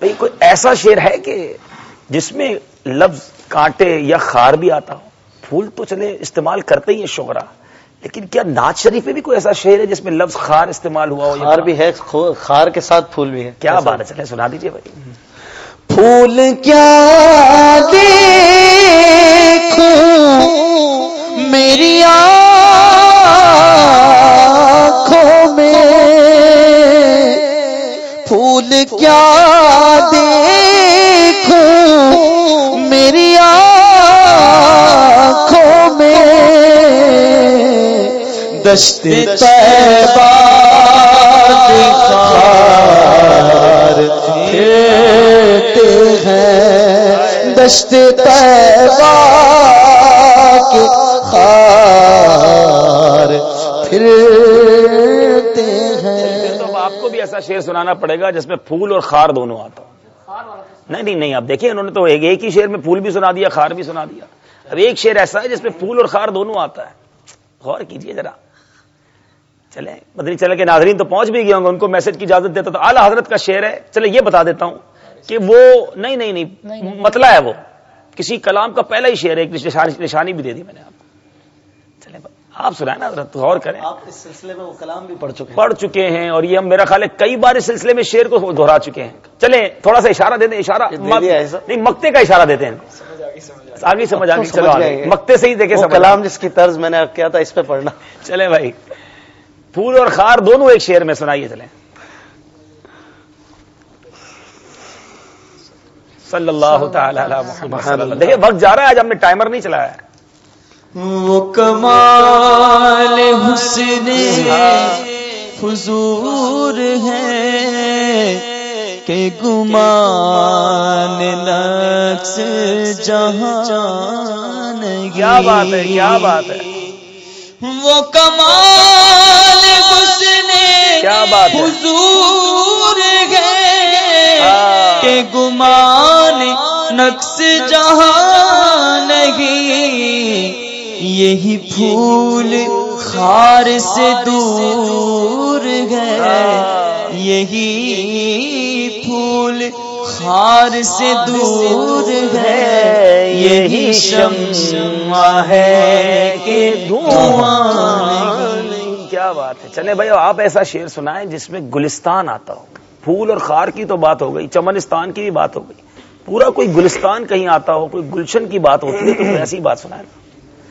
بھئی کوئی ایسا شعر ہے کہ جس میں لفظ کانٹے یا خار بھی آتا ہو؟ پھول تو چلے استعمال کرتے ہی ہیں شعرا لیکن کیا ناز شریف میں بھی کوئی ایسا شعر ہے جس میں لفظ خار استعمال ہوا ہو خار بھی ہے خار کے ساتھ پھول بھی ہے۔ کیا بات ہے چلے سنا دیجیے بھائی۔ پھول کیا میری آنکھوں پھول کیا دیکھوں میری آنکھوں میں دشت طیبہ دکھار پھرتے ہیں۔ دشت طیبہ کے خار پھرتے ہیں۔ تو آپ کو بھی ایسا شعر سنانا پڑے گا جس میں پھول اور خار دونوں آتا نہیں نہیں نہیں آپ دیکھیں انہوں نے تو ایک ہی شعر میں پھول بھی سنا دیا خار بھی سنا دیا۔ اب ایک شعر ایسا ہے جس میں پھول اور خار دونوں آتا ہے۔ غور کیجیے ذرا۔ چلے مدنی چلے کے ناظرین تو پہنچ بھی گیا ہوں گے ان کو میسج کی اجازت دیتا تو اعلیٰ حضرت کا شعر ہے۔ چلے یہ بتا دیتا ہوں کہ وہ نہیں نہیں نہیں مطلع ہے وہ۔ کسی کلام کا پہلا ہی شعر ہے ایک نشانی بھی دے دی میں نے آپ کو۔ آپ سنائیں نا حضرت غور کریں۔ آپ اس سلسلے میں وہ کلام بھی پڑھ چکے پڑھ چکے ہیں اور یہ ہم میرا خیال ہے کئی بار اس سلسلے میں شعر کو دہرا چکے ہیں۔ چلیں تھوڑا سا اشارہ دے دیں اشارہ نہیں مکتے کا اشارہ دیتے ہیں۔ آگے سمجھ آگے۔ چلو مکتے سے ہی دیکھے کلام جس کی طرز میں نے کیا تھا اس پہ پڑھنا۔ چلے بھائی۔ پھول اور خار دونوں ایک شعر میں سنائیے چلیں۔ صلی اللہ تعالی دیکھیے وقت جا رہا ہے آج ہم نے ٹائمر نہیں چلایا۔ ہے وہ کمال حسن حضور ہے کہ گمان نقص جہان کیا بات ہے کیا بات ہے؟ وہ کمال حسن کیا بات حضور ہے ہاں۔ کہ گمان نقص جہان نہیں یہی پھول خار سے دور ہے۔ یہی پھول خار سے دور ہے۔ یہی شمع ہے کہ کیا بات ہے۔ چلے بھائی، آپ ایسا شعر سنائیں جس میں گلستان آتا ہو۔ پھول اور خار کی تو بات ہو گئی، چمنستان کی بھی بات ہو گئی۔ پورا کوئی گلستان کہیں آتا ہو، کوئی گلشن کی بات ہوتی ہے تو ایسی بات سنائیں۔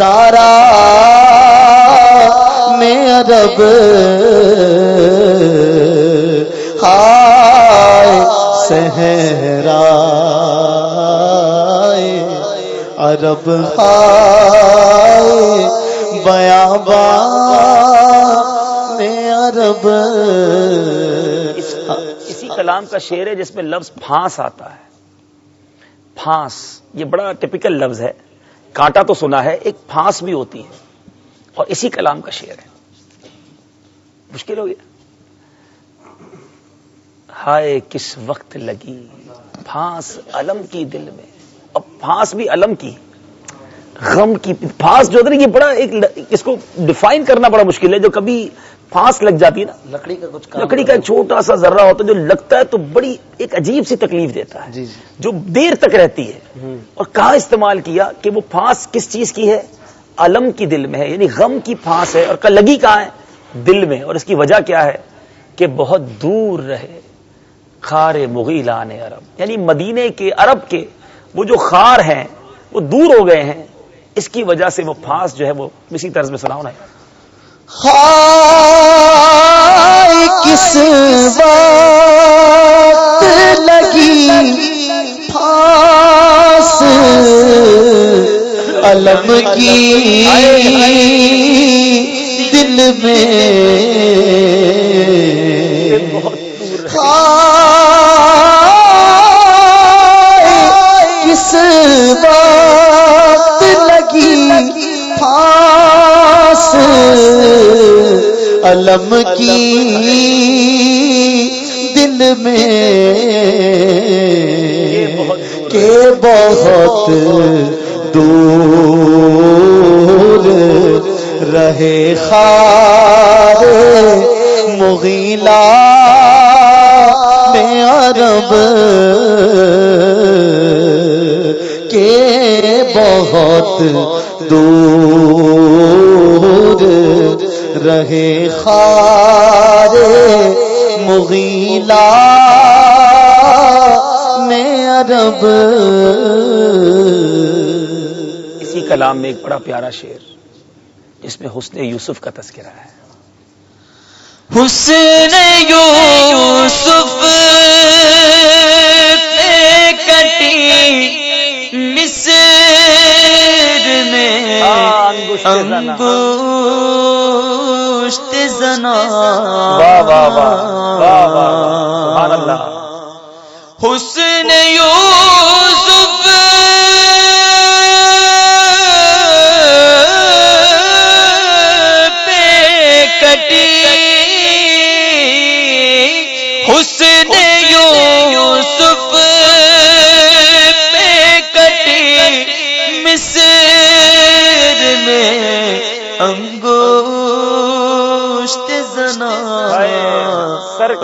ہزارہ میں عرب ہائے صحرا عرب ہائے بیابا میں عرب اسی کلام کا شعر ہے جس میں لفظ پھانس آتا ہے۔ پھانس، یہ بڑا ٹپیکل لفظ ہے۔ کانٹا تو سنا ہے، ایک پھانس بھی ہوتی ہے۔ اور اسی کلام کا شعر ہے۔ مشکل ہو گیا۔ ہائے، کس وقت لگی پھانس علم کی دل میں۔ اب پھانس بھی علم کی۔ غم کی پھانس جو یہ بڑا ایک اس کو ڈیفائن کرنا بڑا مشکل ہے، جو کبھی پھانس لگ جاتی ہے نا۔ لکڑی کا کچھ لکڑی کا چھوٹا سا ذرہ ہوتا ہے جو لگتا ہے تو بڑی ایک عجیب سی تکلیف دیتا ہے۔ جی جی۔ جو دیر تک رہتی ہے۔ اور کہاں استعمال کیا کہ وہ پھانس کس چیز کی ہے؟ علم کی دل میں ہے یعنی غم کی پھانس ہے۔ اور لگی کہاں ہے؟ دل میں۔ اور اس کی وجہ کیا ہے؟ کہ بہت دور رہے۔ خار مغیلان عرب۔ یعنی مدینے کے عرب کے وہ جو خار ہیں وہ دور ہو گئے ہیں۔ اس کی وجہ سے وہ پھانس جو ہے وہ اسی طرز میں سناؤ نا ہائے کس بات لگی پھانس علم کی دل میں کی دل میں کہ بہت دور رہے خار مغیلا میں عرب کے بہت دور رہے خار مغیلا میں عرب اسی کلام میں ایک بڑا پیارا شعر جس میں حسن یوسف کا تذکرہ ہے۔ حسن یوسف کٹی مصر میں زنا۔ انگشت زنا واہ واہ واہ واہ واہ سبحان اللہ حسن یوسف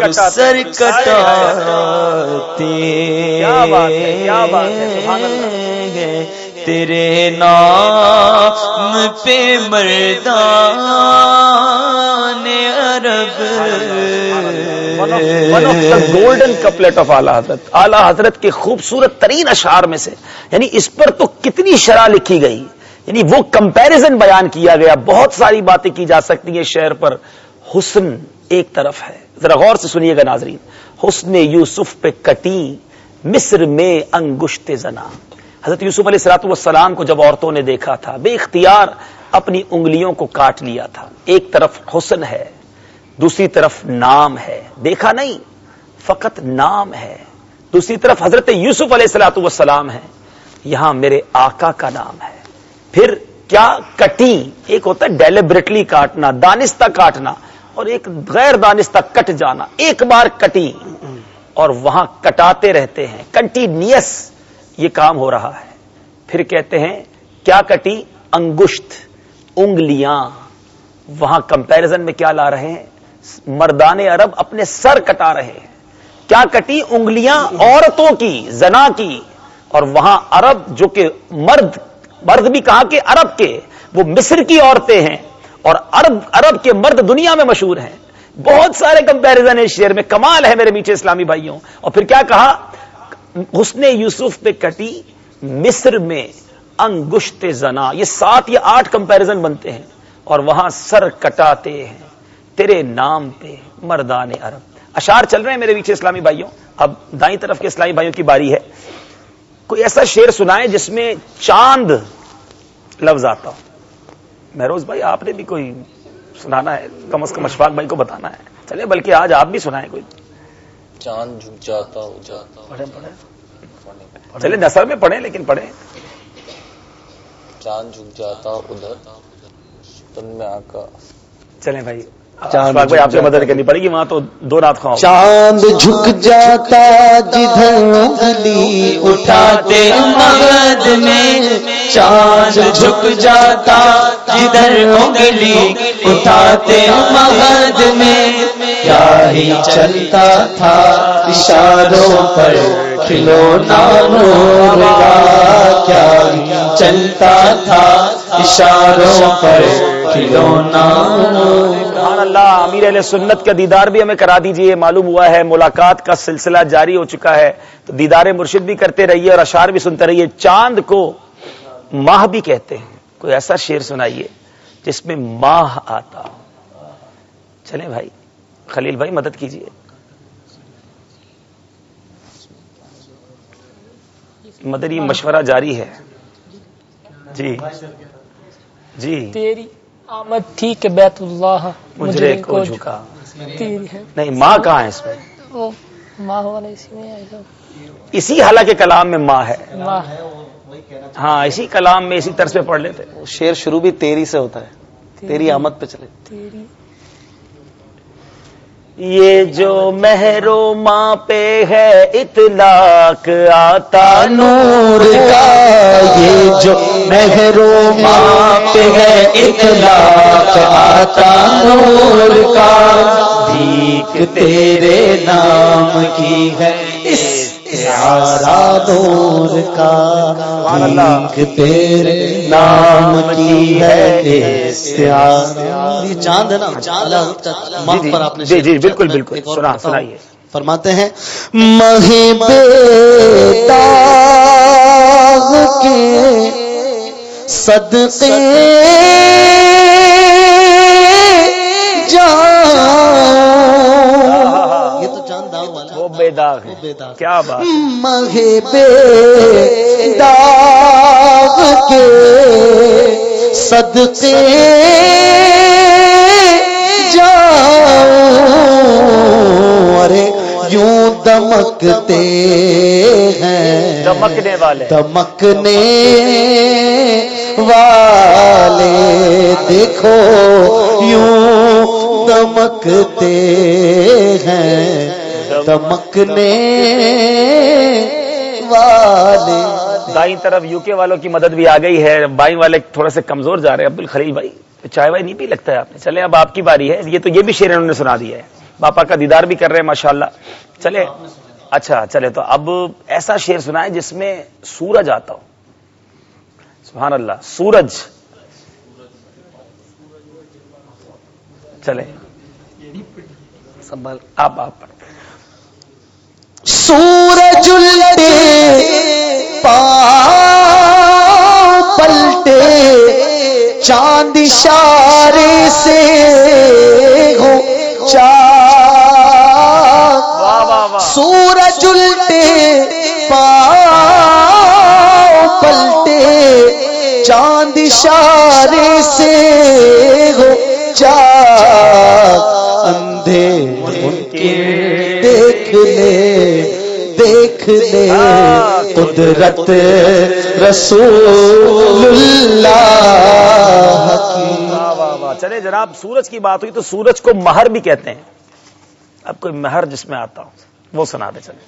ہے، سبحان اللہ۔ تیرے نام پہ مردان عرب۔ گولڈن کپلیٹ آف اعلی حضرت اعلی حضرت کے خوبصورت ترین اشعار میں سے یعنی اس پر تو کتنی شرح لکھی گئی۔ یعنی وہ کمپیرزن بیان کیا گیا۔ بہت ساری باتیں کی جا سکتی ہیں شعر پر۔ حسن ایک طرف ہے۔ ذرا غور سے سنیے گا ناظرین، حسن یوسف پہ کٹی مصر میں انگشت زنا۔ حضرت یوسف علیہ السلاط والسلام کو جب عورتوں نے دیکھا تھا، بے اختیار اپنی انگلیوں کو کاٹ لیا تھا۔ ایک طرف حسن ہے، دوسری طرف نام ہے۔ دیکھا نہیں، فقط نام ہے۔ دوسری طرف حضرت یوسف علیہ السلاۃ والسلام ہے۔ یہاں میرے آقا کا نام ہے۔ پھر کیا کٹی؟ ایک ہوتا ہے ڈیلیبریٹلی کاٹنا، دانستہ کاٹنا۔ اور ایک غیر دانستہ کٹ جانا، ایک بار کٹی اور وہاں کٹاتے رہتے ہیں۔ کنٹینیس یہ کام ہو رہا ہے۔ پھر کہتے ہیں، کیا کٹی؟ انگشت، انگلیاں۔ وہاں کمپیرزن میں کیا لا رہے ہیں؟ مردان عرب اپنے سر کٹا رہے ہیں۔ کیا کٹی؟ انگلیاں عورتوں کی، زنا کی۔ اور وہاں عرب جو کہ مرد مرد بھی کہا کہ عرب کے۔ وہ مصر کی عورتیں ہیں۔ اور عرب عرب کے مرد دنیا میں مشہور ہیں۔ بہت سارے کمپیرزن اس شعر میں۔ کمال ہے میرے میٹھے اسلامی بھائیوں۔ اور پھر کیا کہا؟ حسن یوسف پہ کٹی مصر میں انگشت زنا۔ یہ سات یا آٹھ کمپیرزن بنتے ہیں۔ اور وہاں سر کٹاتے ہیں۔ تیرے نام پہ مردان عرب۔ اشار چل رہے ہیں میرے پیچھے اسلامی بھائیوں۔ اب دائیں طرف کے اسلامی بھائیوں کی باری ہے۔ کوئی ایسا شعر سنائے جس میں چاند لفظ آتا ہو۔ مہروز بھائی آپ نے بھی کوئی سنانا ہے؟ کم از کم اشفاق بھائی کو بتانا ہے۔ چلے بلکہ آج آپ بھی سنائیں کوئی۔ چاند جھک جاتا ہو جاتا ہو پڑھیں پڑھیں۔ چلے نثر میں پڑھیں لیکن پڑھیں۔ چاند جھک جاتا ادھر تن میں آقا چلیں بھائی۔ چاند بھائی آپ سے مدد کرنی پڑے گی؟ وہاں تو دو رات خواہ چاند جھک جاتا جدھر انگلی اٹھاتے مغد میں۔ چاند جھک جاتا جدھر انگلی اٹھاتے مغد میں۔ کیا ہی چلتا تھا اشاروں پر کھلونا نور کا۔ کیا ہی چلتا تھا اشاروں پر کھلونا سبحان اللہ، امیر علیہ سنت کا دیدار بھی ہمیں کرا دیجیے، معلوم ہوا ہے ملاقات کا سلسلہ جاری ہو چکا ہے۔ تو دیدار مرشد بھی کرتے رہیے اور اشعار بھی سنتے رہیے۔ چاند کو ماہ بھی کہتے ہیں۔ کوئی ایسا شعر سنائیے جس میں ماہ آتا۔ چلیں بھائی، خلیل بھائی مدد کیجیے۔ مدری مشورہ جاری ہے۔ جی۔ جی۔ تیری آمد تھی کہ بیت اللہ مجرے کو جھکا۔ نہیں ماں کہاں ہے اس میں؟ والا اسی میں اسی حالانکہ کلام میں ماں ہے۔ ہاں اسی کلام میں اسی طرز پہ پڑھ لیتے۔ شعر شروع بھی تیری سے ہوتا ہے۔ تیری آمد پہ چلے۔ تیری۔ یہ جو مہرو ماں پہ ہے اطلاق آتا نور کا۔ یہ جو مہرو ماں پہ ہے اطلاق آتا نور کا۔ بھیک تیرے نام کی ہے استعارہ نور کا۔ بھیک تیرے نام کی ہے چاند ہے نا چاند ماں پر آپ نے جی جی بالکل بالکل سنا۔ سنائیے۔ فرماتے ہیں مہب داغ کے صدقے جان یہ تو جان داغ والا وہ بے داغ ہے۔ بے داغ۔ کیا بات ہے؟ مہب داغ کے صدقے جاؤ ارے یوں دمکتے ہیں۔ دمکنے والے۔ دمکنے والے دیکھو، یوں دمکتے ہیں۔ دمکنے والے۔ دائیں طرف یو کے والوں کی مدد بھی آ گئی ہے۔ بائیں والے تھوڑے سے کمزور جا رہے ہیں۔ عبد الخلیل بھائی چائے بھائی نہیں پی لگتا ہے آپ نے؟ چلے، اب آپ کی باری ہے۔ یہ تو یہ بھی شعر انہوں نے سنا دیا ہے۔ باپا کا دیدار بھی کر رہے ہیں ماشاء اللہ چلے اچھا چلے، تو اب ایسا شعر سنا ہے جس میں سورج آتا ہو۔ سبحان اللہ سورج. چلے سنبھال آپ آپ سورج الٹے پاؤں پلٹے چاند اشارے سے ہو واہ. سورج الٹے چاند اشارے سے ہو چاک اندھے منکر دیکھ لے دیکھ لے۔ قدرت رسول اللہ کی چلے جناب، سورج کی بات ہوئی تو سورج کو مہر بھی کہتے ہیں۔ اب کوئی مہر جس میں آتا ہوں، وہ سنا دے چلے۔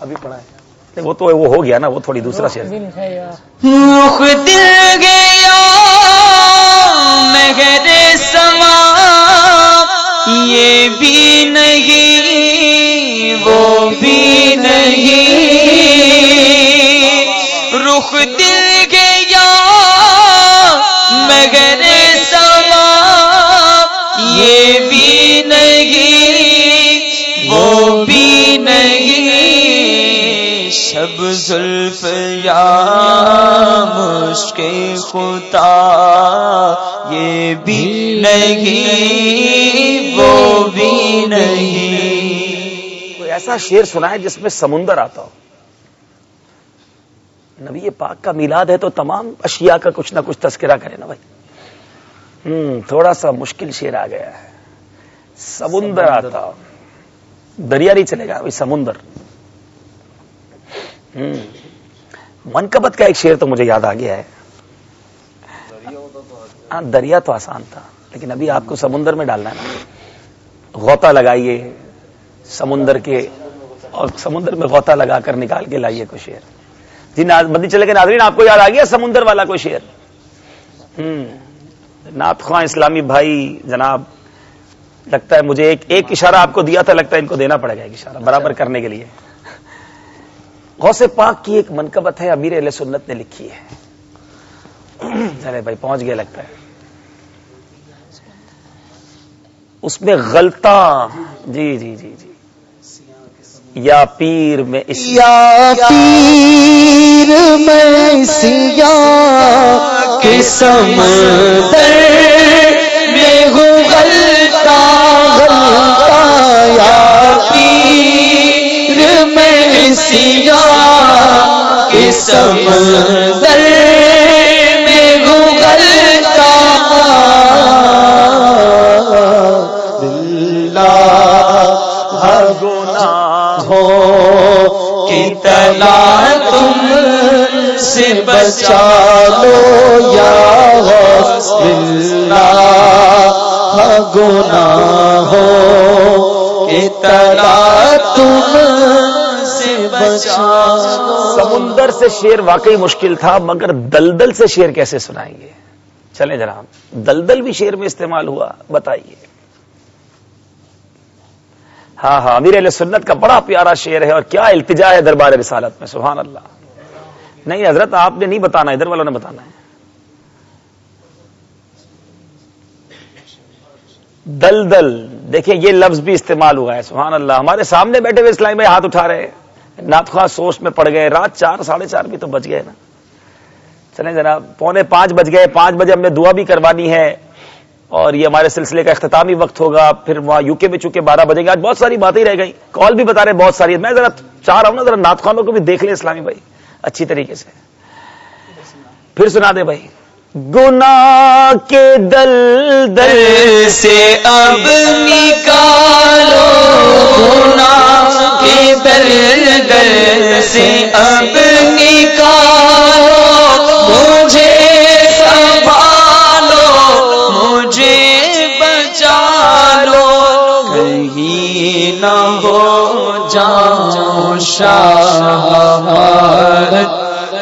ابھی پڑھا ہے وہ تو وہ ہو گیا نا، وہ تھوڑی دوسرا شعر مخ دل گیا میں سما، یہ بھی نہیں شب زلف یا مشک خدا، یہ بھی نہیں، وہ بھی نہیں۔ کوئی ایسا شعر سنا ہے جس میں سمندر آتا ہو۔ نبی پاک کا میلاد ہے تو تمام اشیاء کا کچھ نہ کچھ تذکرہ کرے نا بھائی۔ ہوں تھوڑا سا مشکل شعر آ گیا ہے۔ سمندر آتا دریا نہیں چلے گا بھائی سمندر۔ منقبت کا ایک شعر تو مجھے یاد آ گیا ہے۔ ہاں دریا تو آسان تھا، لیکن ابھی آپ کو سمندر میں ڈالنا ہے نا۔ غوطہ لگائیے، سمندر کے، اور سمندر میں غوطہ لگا کر نکال کے لائیے کوئی شعر۔ جی مدی چلے کے ناظرین، آپ کو یاد آ گیا سمندر والا کوئی شعر؟ ہوں نعت خواہ اسلامی بھائی، جناب، لگتا ہے مجھے ایک ایک اشارہ آپ کو دیا تھا، لگتا ہے ان کو دینا پڑے گا ایک اشارہ، برابر کرنے کے لیے۔ غوث پاک کی ایک منقبت ہے، امیر علیہ سنت نے لکھی ہے۔ چلے بھائی پہنچ گیا لگتا ہے۔ اس میں غلطہ جی جی جی جی۔ یا پیر میں یا پیر میں سیا کے سمندر میں ہوں غلطہ غلطہ یا پیر۔ سیا کے سمندر میں ہوں غلطہ ہر گناہ ہو کتنا تم سے بچا لو یا اللہ۔ گناہوں کے تلا تم سمندر سے شیر واقعی مشکل تھا، مگر دلدل سے شیر کیسے سنائیں گے چلیں جناب، دلدل بھی شیر میں استعمال ہوا، بتائیے۔ ہاں ہاں امیر علیہ سنت کا بڑا پیارا شعر ہے اور کیا التجا ہے دربار رسالت میں، سبحان اللہ۔ نہیں حضرت، آپ نے نہیں بتانا، ادھر والوں نے بتانا ہے۔ دل دل دیکھیں، یہ لفظ بھی استعمال ہوا ہے، سبحان اللہ۔ ہمارے سامنے بیٹھے ہوئے اسلامی میں ہاتھ اٹھا رہے ہیں۔ ناتخواہ سوچ میں پڑ گئے، رات چار، ساڑھے چار بھی تو بج گئے نا۔ چلیں جناب، پونے پانچ بج گئے، پانچ بجے ہم نے دعا بھی کروانی ہے۔ اور یہ ہمارے سلسلے کا اختتامی وقت ہوگا، پھر وہاں یو کے میں چونکہ بارہ بجے گا آج بہت ساری باتیں رہ گئی کال بھی بتا رہے بہت ساری میں ذرا چاہ رہا ہوں نا، ذرا نات کو بھی دیکھ لیں اسلامی بھائی، اچھی طریقے سے۔ پھر سنا دے بھائی۔ گنا کے دل دل سے اب نکالو، گناہ کے دل دل سے اب نکالو۔ مجھے سنبھالو، مجھے بچا لو کہیں نہ ہو جاؤ شاہ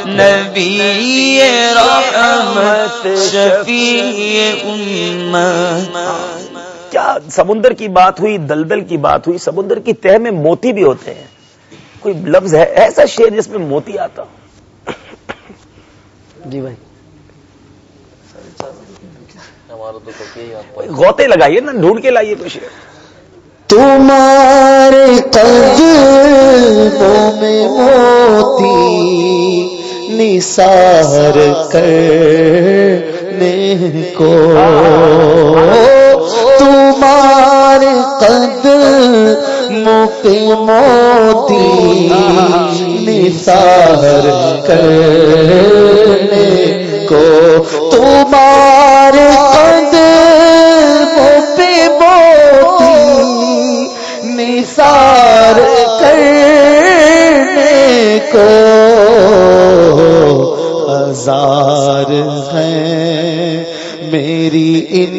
نبی رحمت شفیع امت۔ کیا سمندر کی بات ہوئی دلدل کی بات ہوئی؟ سمندر کی تہ میں موتی بھی ہوتے ہیں۔ کوئی لفظ ہے ایسا شیر جس میں موتی آتا ہو؟ جی بھائی۔ غوطے لگائیے نا ڈھونڈ کے لائیے کوئی شیر تمہارے قدموں میں موتی نثار کرنے کو۔ تمہارے قدموں پہ موتی نثار کرنے کو۔ تمہارے قدموں پہ موتی نثار کرنے کو۔ ہزار ہیں میری ان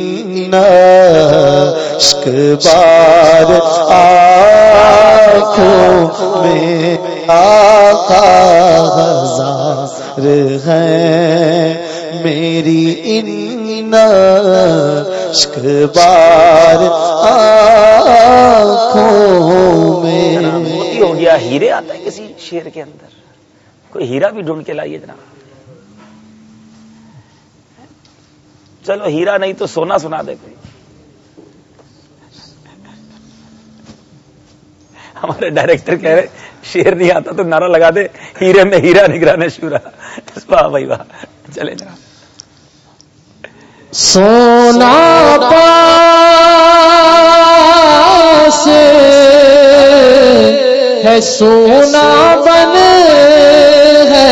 بار آنکھوں میں آقا ہزار ہیں میری ان بار آنکھوں میں ہو گیا ہیرے آتا ہے کسی شیر کے اندر۔ کوئی ہیرا بھی ڈھونڈ کے لائیے جناب۔ چلو ہیرا نہیں تو سونا سنا دے کوئی۔ ہمارے ڈائریکٹر کہہ رہے شیر نہیں آتا تو نعرہ لگا دے، ہیرے میں ہیرا نگرانے شورا۔ واہ بھائی واہ۔ چلے جناب۔ سونا پاس۔ ہے سونا بن ہے،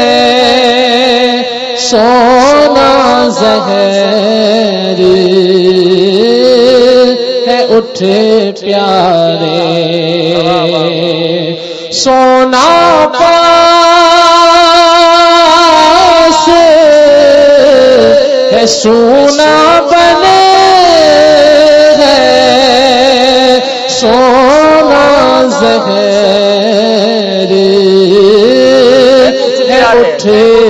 سونا زہر ہے اٹھے پیارے۔ سونا پاس ہے سونا بنے ہے، سونا زہر بیٹھے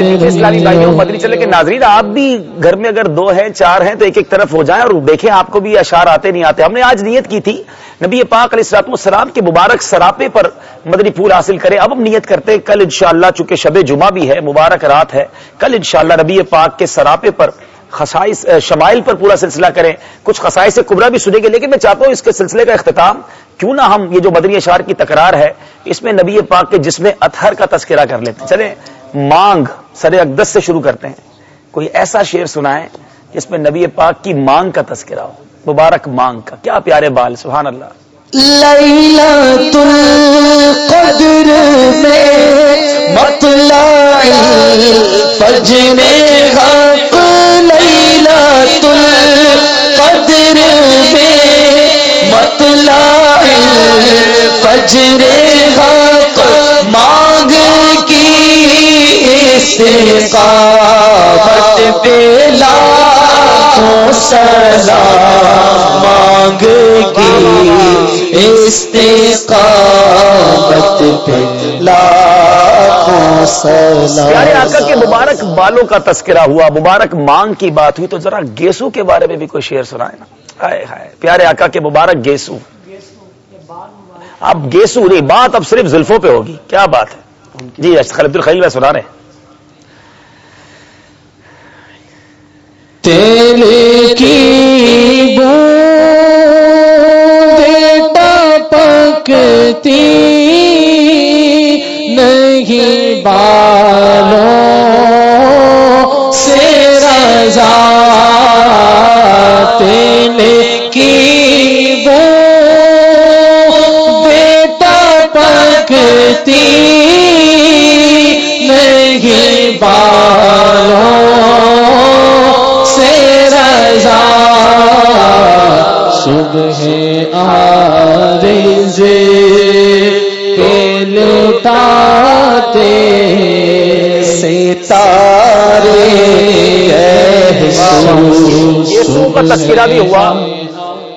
جاگتے اسلامی بھائیوں مدنی چلے کے ناظرین آپ بھی گھر میں اگر دو ہیں چار ہیں تو ایک ایک طرف ہو جائیں اور دیکھیں آپ کو بھی اشار آتے نہیں آتے۔ ہم نے آج نیت کی تھی نبی پاک علیہ السلام السلام کے مبارک سراپے پر مدنی پھول حاصل کریں۔ اب ہم نیت کرتے ہیں کل انشاءاللہ چونکہ شب جمعہ بھی ہے مبارک رات ہے کل انشاءاللہ نبی پاک کے سراپے پر خسائس شمائل پر پورا سلسلہ کریں۔ کچھ خسائش سے کبرا بھی سنیں گے لیکن میں چاہتا ہوں اس کے سلسلے کا اختتام کیوں نہ ہم یہ جو مدنی اشار کی تکرار ہے اس میں نبی پاک کے جسم اطہر کا تذکرہ کر لیتے۔ چلیں مانگ۔ سر اقدس سے شروع کرتے ہیں۔ کوئی ایسا شعر سنائیں جس میں نبی پاک کی مانگ کا تذکرہ ہو۔ مبارک مانگ کا۔ کیا پیارے بال، سبحان اللہ۔ القدر میں مطلع حق القدر میں مطلع حق۔ مانگ کی استقامت پہ لاکھوں سلام مانگ کی استقامت پہ لاکھوں سلام پیارے آقا کے مبارک بالوں کا تذکرہ ہوا، مبارک مانگ کی بات ہوئی، تو ذرا گیسو کے بارے میں بھی کوئی شعر سنائے نا۔ ہائے ہائے، پیارے آقا کے مبارک گیسو۔ اب گیسو نہیں، بات اب صرف زلفوں پہ ہوگی، کیا بات ہے؟ جی خالد الخلیل میں سنا رہے ہیں۔ تیل کی بوندیں ٹپکتی نہیں بات صبح آرز پہ لٹاتے ستارے یسوع کا تذکرہ بھی ہوا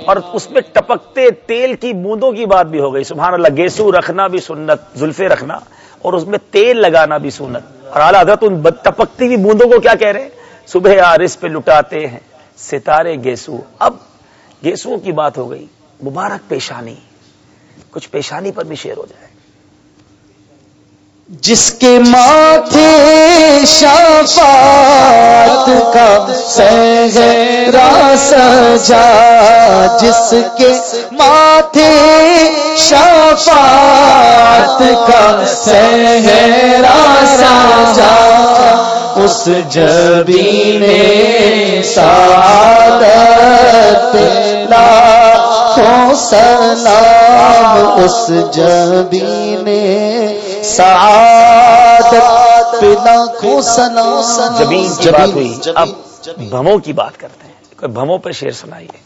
اور اس میں ٹپکتے تیل کی بوندوں کی بات بھی ہو گئی۔ سبحان اللہ گیسو رکھنا بھی سنت زلفے رکھنا اور اس میں تیل لگانا بھی سنت۔ اور اعلیٰ حضرت ان ٹپکتی ہوئی بوندوں کو کیا کہہ رہے ہیں؟ صبح آرس پہ لٹاتے ہیں ستارے گیسو۔ اب گیسو کی بات ہو گئی مبارک پیشانی کچھ پیشانی پر بھی شیر ہو جائے۔ جس کے ماتھے شفاعت کا سہرا سجا، جس کے ماتھے شفاعت کا سہرا سجا، اس جبی نے سعادت لاکھوں سلام، اس جبی نے سعادت پہ لاکھوں سلام جبین کی بات ہوئی اب بھموں کی بات کرتے ہیں۔ کوئی بھموں پہ شیر سنائیے۔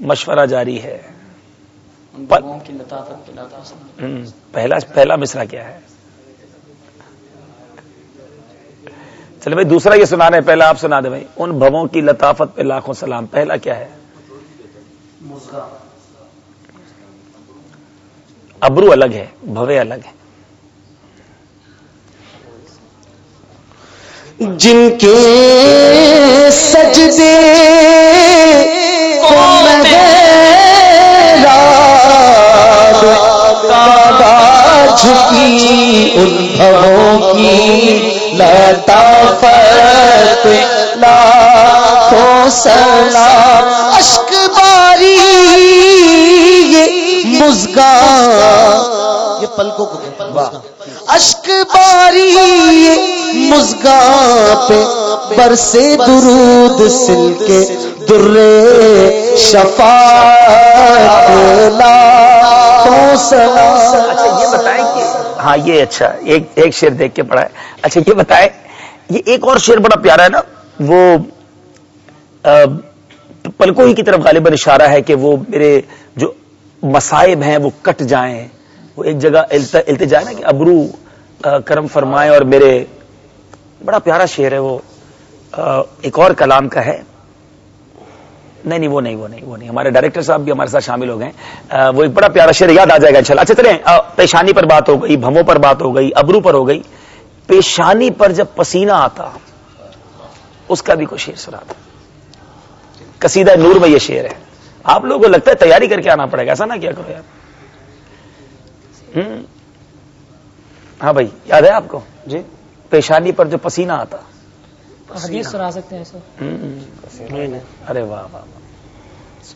مشورہ جاری ہے۔ پہلا پہلا مصرا کیا ہے؟ چلے بھائی دوسرا یہ سنا رہے ہیں پہلا آپ سنا دیں بھائی ان بھووں کی لطافت پہ لاکھوں سلام پہلا کیا ہے؟ ابرو الگ ہے بھوے الگ ہے جن کے سجدے جھکی ان بھووں کی لطافت لاکھوں سلام اشک باری یہ یہ پلکوں کو اشک باری یہ پہ برسے درود سل کے درے شفاعت لاکھوں سلام اچھا یہ بتائیں کہ ہاں یہ اچھا ایک ایک شعر دیکھ کے پڑھا ہے۔ اچھا یہ بتائیں یہ ایک اور شعر بڑا پیارا ہے نا وہ آ، پلکوں ہی کی طرف غالباً اشارہ ہے کہ وہ میرے جو مصائب ہیں وہ کٹ جائیں۔ وہ ایک جگہ التجا ہے نا کہ ابرو کرم فرمائے اور میرے بڑا پیارا شعر ہے وہ ایک اور کلام کا ہے۔ نہیں نہیں وہ نہیں وہ نہیں وہ نہیں۔ ہمارے ڈائریکٹر صاحب بھی ہمارے ساتھ شامل ہو گئے۔ آ، وہ ایک بڑا پیارا شعر یاد آ جائے گا انشاءاللہ۔ اچھا چلیں۔ پیشانی پر بات ہو گئی بھموں پر بات ہو گئی ابرو پر ہو گئی۔ پیشانی پر جب پسینہ آتا اس کا بھی کوئی شعر سنا تھا قصیدہ نور میں یہ شعر ہے۔ آپ لوگوں کو لگتا ہے تیاری کر کے آنا پڑے گا ایسا نہ کیا کرو یار۔ ہاں بھائی یاد ہے آپ کو؟ جی پیشانی پر جو پسینہ آتا۔ حدیث سنا سکتے ہیں سر ارے واہ واہ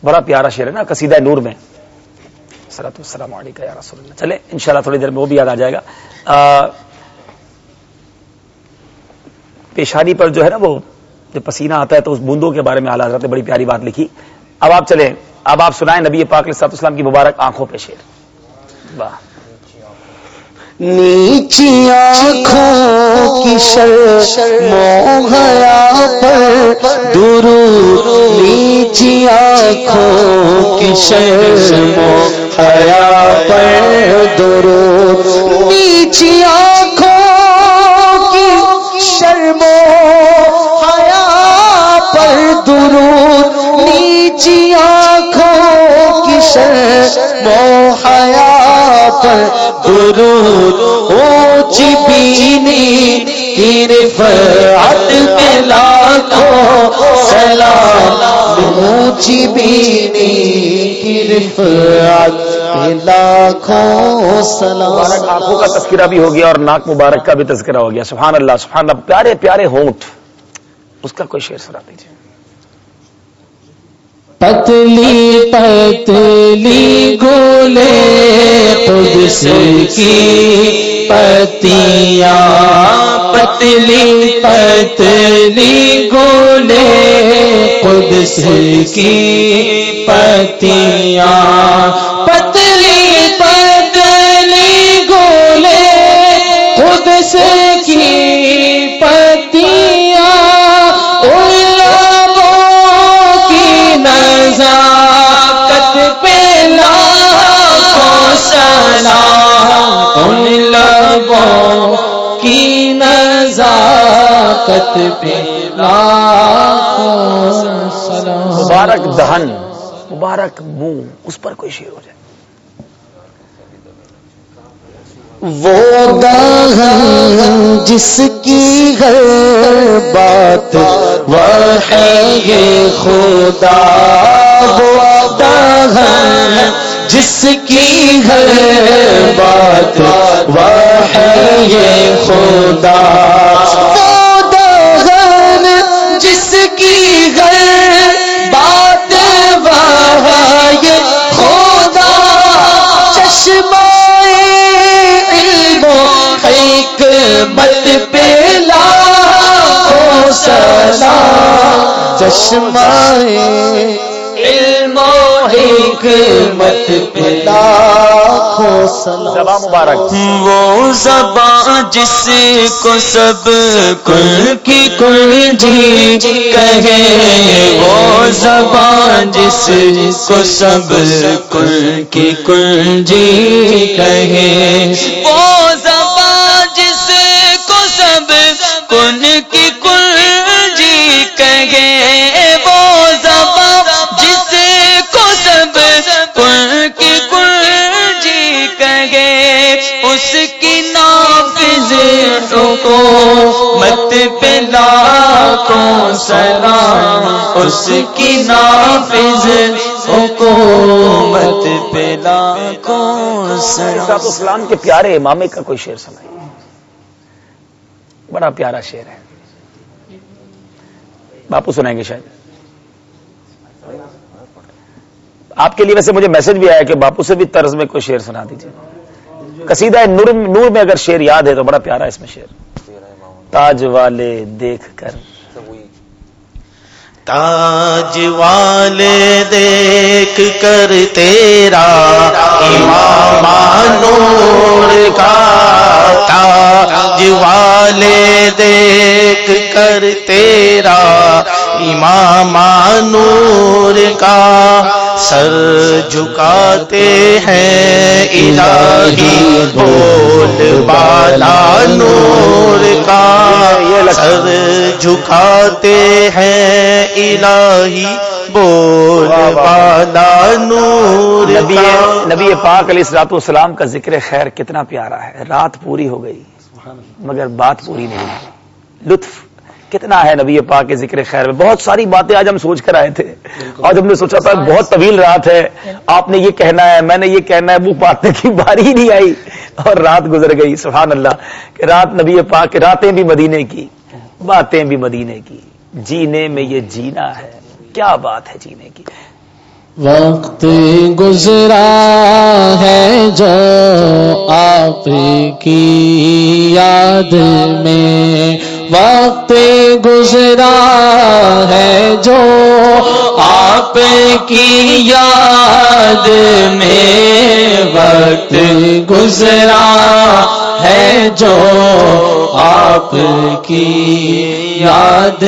بڑا پیارا شعر ہے نا قصیدہ نور میں۔ سرات السلام علیکم یا رسول اللہ۔ چلے انشاءاللہ تھوڑی دیر میں وہ بھی یاد آ جائے گا۔ آ، پیشانی پر جو ہے نا وہ جو پسینہ آتا ہے تو اس بوندوں کے بارے میں اعلیٰ حضرت نے بڑی پیاری بات لکھی۔ اب آپ چلیں اب آپ سنائیں نبی پاک علیہ الصلوۃ والسلام کی مبارک آنکھوں پہ شیر واہ۔ نیچی آنکھوں کی شر موہیا پر درود، نیچی آنکھوں کی شر موہیا پر درود۔ نیچی آنکھوں کی شرم حیا پر درود۔ نیچی آنکھوں کی شرم حیا پر درود اونچی بینی کی رفعت میں لاکھوں سلام۔ اونچی بینی کی رفعت میں لاکھوں سلام آنکھوں کا تذکرہ بھی ہو گیا اور ناک مبارک کا بھی تذکرہ ہو گیا۔ سبحان اللہ سبحان اللہ، پیارے پیارے ہونٹ، اس کا کوئی شعر سنا دیجیے پتلی پتلی گولے قدس کی پتیاں پتلی پتلی گولے قدس کی پتیاں۔ پتلی پتلی نزاکت پہ سلام۔ مبارک دہن مبارک منہ اس پر کوئی شعر ہو جائے۔ وہ دہن جس کی ہر بات وہ ہے یہ خدا وہ دہن جس کی ہر بات وہ ہے یہ خدا جس کی بات وہ ہے یہ خدا۔ چشمہ علم و علم لاکھوں سلام زبا مبارک۔ وہ زباں جس کو سب کل کی کل جی کہے وہ زباں جس کو سب کل کی کل جی کہے۔ وہ حکومت پہ لاکھوں سلام، اس کی نافذ حکومت پہ لاکھوں سلام۔ اسلام کے پیارے امامے کا کوئی شعر سنائیے۔ بڑا پیارا شعر ہے۔ باپو سنائیں گے شاید۔ آپ کے لیے ویسے مجھے میسج بھی آیا کہ باپو سے بھی طرز میں کوئی شعر سنا دیجیے قصیدہ نور نور میں اگر شعر یاد ہے تو بڑا پیارا اس میں شعر۔ تاج والے دیکھ کر۔ تاج والے دیکھ کر تیرا امام نور کا تاج والے دیکھ کر تیرا امام نور کا سر جھکاتے ہیں الہی بول بالا نور کا سر جھکاتے ہیں الہی بول بالا نور نبی نبی پاک علیہ السلاط والسلام کا ذکر خیر کتنا پیارا ہے۔ رات پوری ہو گئی مگر بات پوری نہیں۔ لطف کتنا ہے نبی پاک کے ذکر خیر میں؟ بہت ساری باتیں آج ہم سوچ کر آئے تھے۔ آج ہم نے سوچا تھا بہت طویل رات ہے۔ آپ نے یہ کہنا ہے میں نے یہ کہنا ہے وہ باتیں کی باری ہی نہیں آئی۔ اور رات گزر گئی سبحان اللہ کہ رات نبی پاک راتیں بھی مدینے کی باتیں بھی مدینے کی۔ جینے میں یہ جینا ہے۔ کیا بات ہے جینے کی؟ وقت گزرا ہے جو آپ کی یاد میں۔ وقت گزرا ہے جو آپ کی یاد میں وقت گزرا ہے جو آپ کی یاد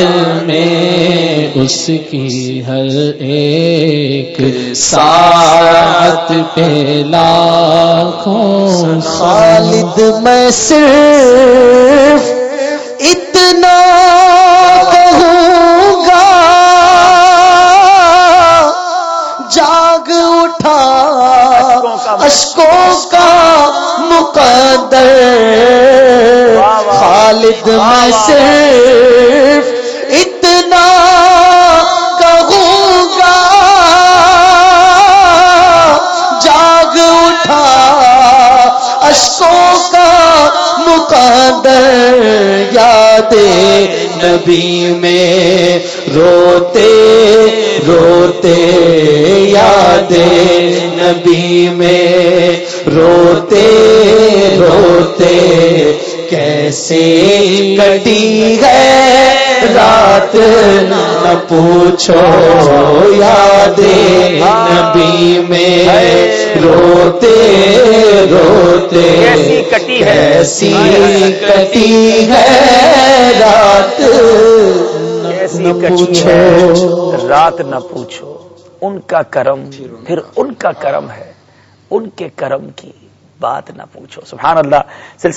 میں اس کی ہر ایک ساتھ پہ لاکھوں خالد میں صرف اتنا کہوں گا؟ جاگ اٹھا اشکوں کا مقدر خالد میں سے نبی میں روتے روتے یاد نبی میں روتے روتے کیسے کٹی ہے رات نہ پوچھو یاد نبی میں روتے روتے کیسی کٹی ہے؟ رات نہ پوچھو رات نہ پوچھو ان کا کرم پھر ان کا کرم ہے ان کے کرم کی بات نہ پوچھو سبحان اللہ